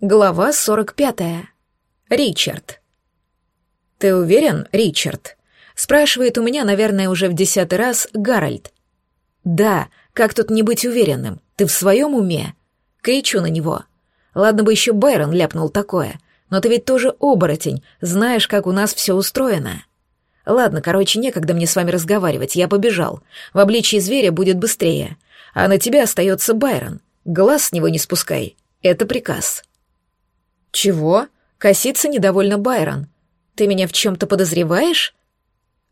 Глава 45. Ричард. «Ты уверен, Ричард?» — спрашивает у меня, наверное, уже в десятый раз Гарольд. «Да, как тут не быть уверенным? Ты в своем уме?» Кричу на него. Ладно бы еще Байрон ляпнул такое, но ты ведь тоже оборотень, знаешь, как у нас все устроено. Ладно, короче, некогда мне с вами разговаривать, я побежал. В обличии зверя будет быстрее. А на тебя остается Байрон. Глаз с него не спускай. Это приказ. «Чего?» — косится недовольно Байрон. «Ты меня в чем-то подозреваешь?»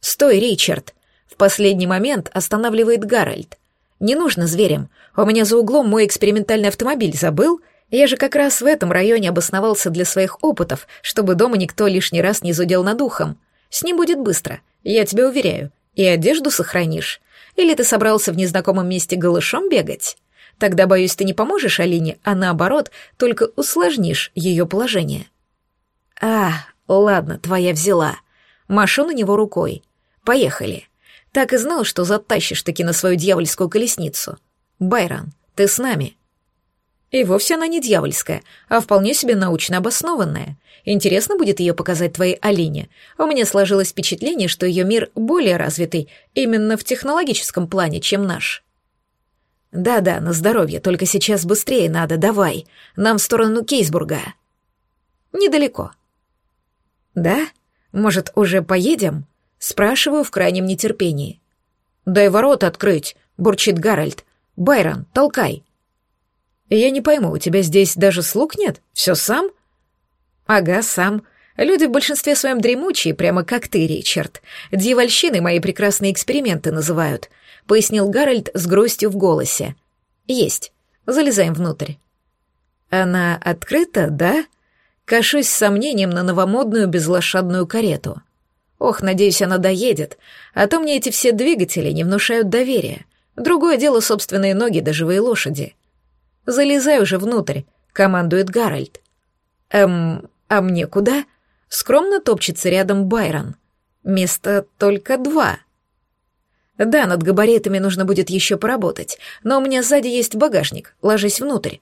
«Стой, Ричард!» — в последний момент останавливает Гарольд. «Не нужно зверем. У меня за углом мой экспериментальный автомобиль забыл. Я же как раз в этом районе обосновался для своих опытов, чтобы дома никто лишний раз не зудел над ухом. С ним будет быстро, я тебя уверяю. И одежду сохранишь. Или ты собрался в незнакомом месте голышом бегать?» Тогда, боюсь, ты не поможешь Алине, а наоборот, только усложнишь ее положение. А, ладно, твоя взяла. Машу на него рукой. Поехали. Так и знал, что затащишь таки на свою дьявольскую колесницу. Байрон, ты с нами. И вовсе она не дьявольская, а вполне себе научно обоснованная. Интересно будет ее показать твоей Алине. У меня сложилось впечатление, что ее мир более развитый именно в технологическом плане, чем наш. «Да-да, на здоровье, только сейчас быстрее надо, давай. Нам в сторону Кейсбурга». «Недалеко». «Да? Может, уже поедем?» Спрашиваю в крайнем нетерпении. «Дай ворота открыть», — бурчит Гарольд. «Байрон, толкай». «Я не пойму, у тебя здесь даже слуг нет? Все сам?» «Ага, сам. Люди в большинстве своем дремучие, прямо как ты, Ричард. Дьявольщины мои прекрасные эксперименты называют пояснил Гарольд с грустью в голосе. «Есть. Залезаем внутрь». «Она открыта, да?» Кашусь с сомнением на новомодную безлошадную карету. Ох, надеюсь, она доедет, а то мне эти все двигатели не внушают доверия. Другое дело собственные ноги да живые лошади. «Залезай уже внутрь», — командует Гарольд. «Эм, а мне куда?» Скромно топчется рядом Байрон. «Места только два». Да, над габаритами нужно будет еще поработать, но у меня сзади есть багажник, ложись внутрь.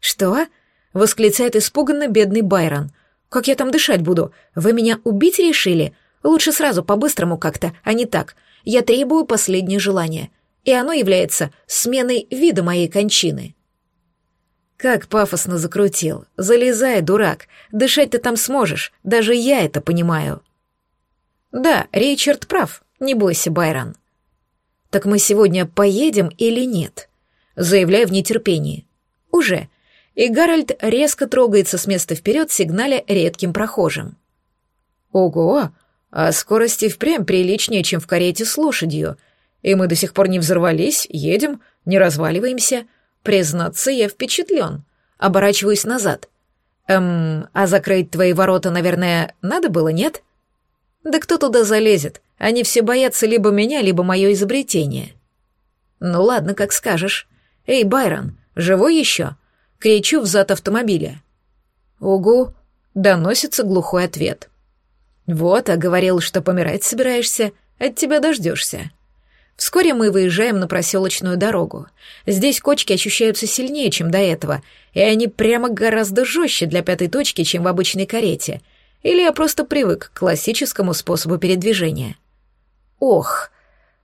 Что? восклицает испуганно бедный Байрон. Как я там дышать буду? Вы меня убить решили? Лучше сразу по-быстрому как-то, а не так. Я требую последнее желание, и оно является сменой вида моей кончины. Как пафосно закрутил. Залезай, дурак. Дышать ты там сможешь, даже я это понимаю. Да, Ричард прав. Не бойся, Байрон. «Так мы сегодня поедем или нет?» Заявляю в нетерпении. «Уже». И Гарольд резко трогается с места вперед, сигналя редким прохожим. «Ого! А скорости впрямь приличнее, чем в карете с лошадью. И мы до сих пор не взорвались, едем, не разваливаемся. Признаться, я впечатлен. Оборачиваюсь назад. Эм, а закрыть твои ворота, наверное, надо было, нет?» Да кто туда залезет? Они все боятся либо меня, либо мое изобретение. Ну ладно, как скажешь. Эй, Байрон, живой еще? Кричу взад автомобиля. Угу, доносится глухой ответ. Вот, а говорил, что помирать собираешься, от тебя дождешься. Вскоре мы выезжаем на проселочную дорогу. Здесь кочки ощущаются сильнее, чем до этого, и они прямо гораздо жестче для пятой точки, чем в обычной карете — или я просто привык к классическому способу передвижения? Ох,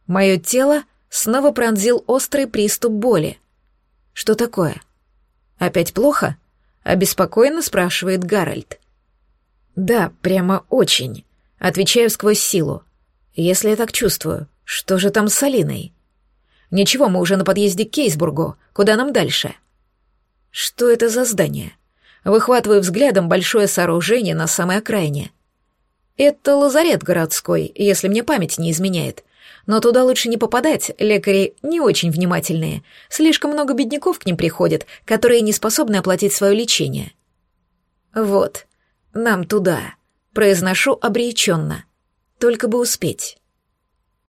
мое тело снова пронзил острый приступ боли. Что такое? Опять плохо? Обеспокоенно спрашивает Гарольд. Да, прямо очень. Отвечаю сквозь силу. Если я так чувствую, что же там с Алиной? Ничего, мы уже на подъезде к Кейсбургу. Куда нам дальше? Что это за здание? Выхватываю взглядом большое сооружение на самой окраине. Это лазарет городской, если мне память не изменяет. Но туда лучше не попадать, лекари не очень внимательные. Слишком много бедняков к ним приходит, которые не способны оплатить свое лечение. Вот, нам туда. Произношу обреченно. Только бы успеть.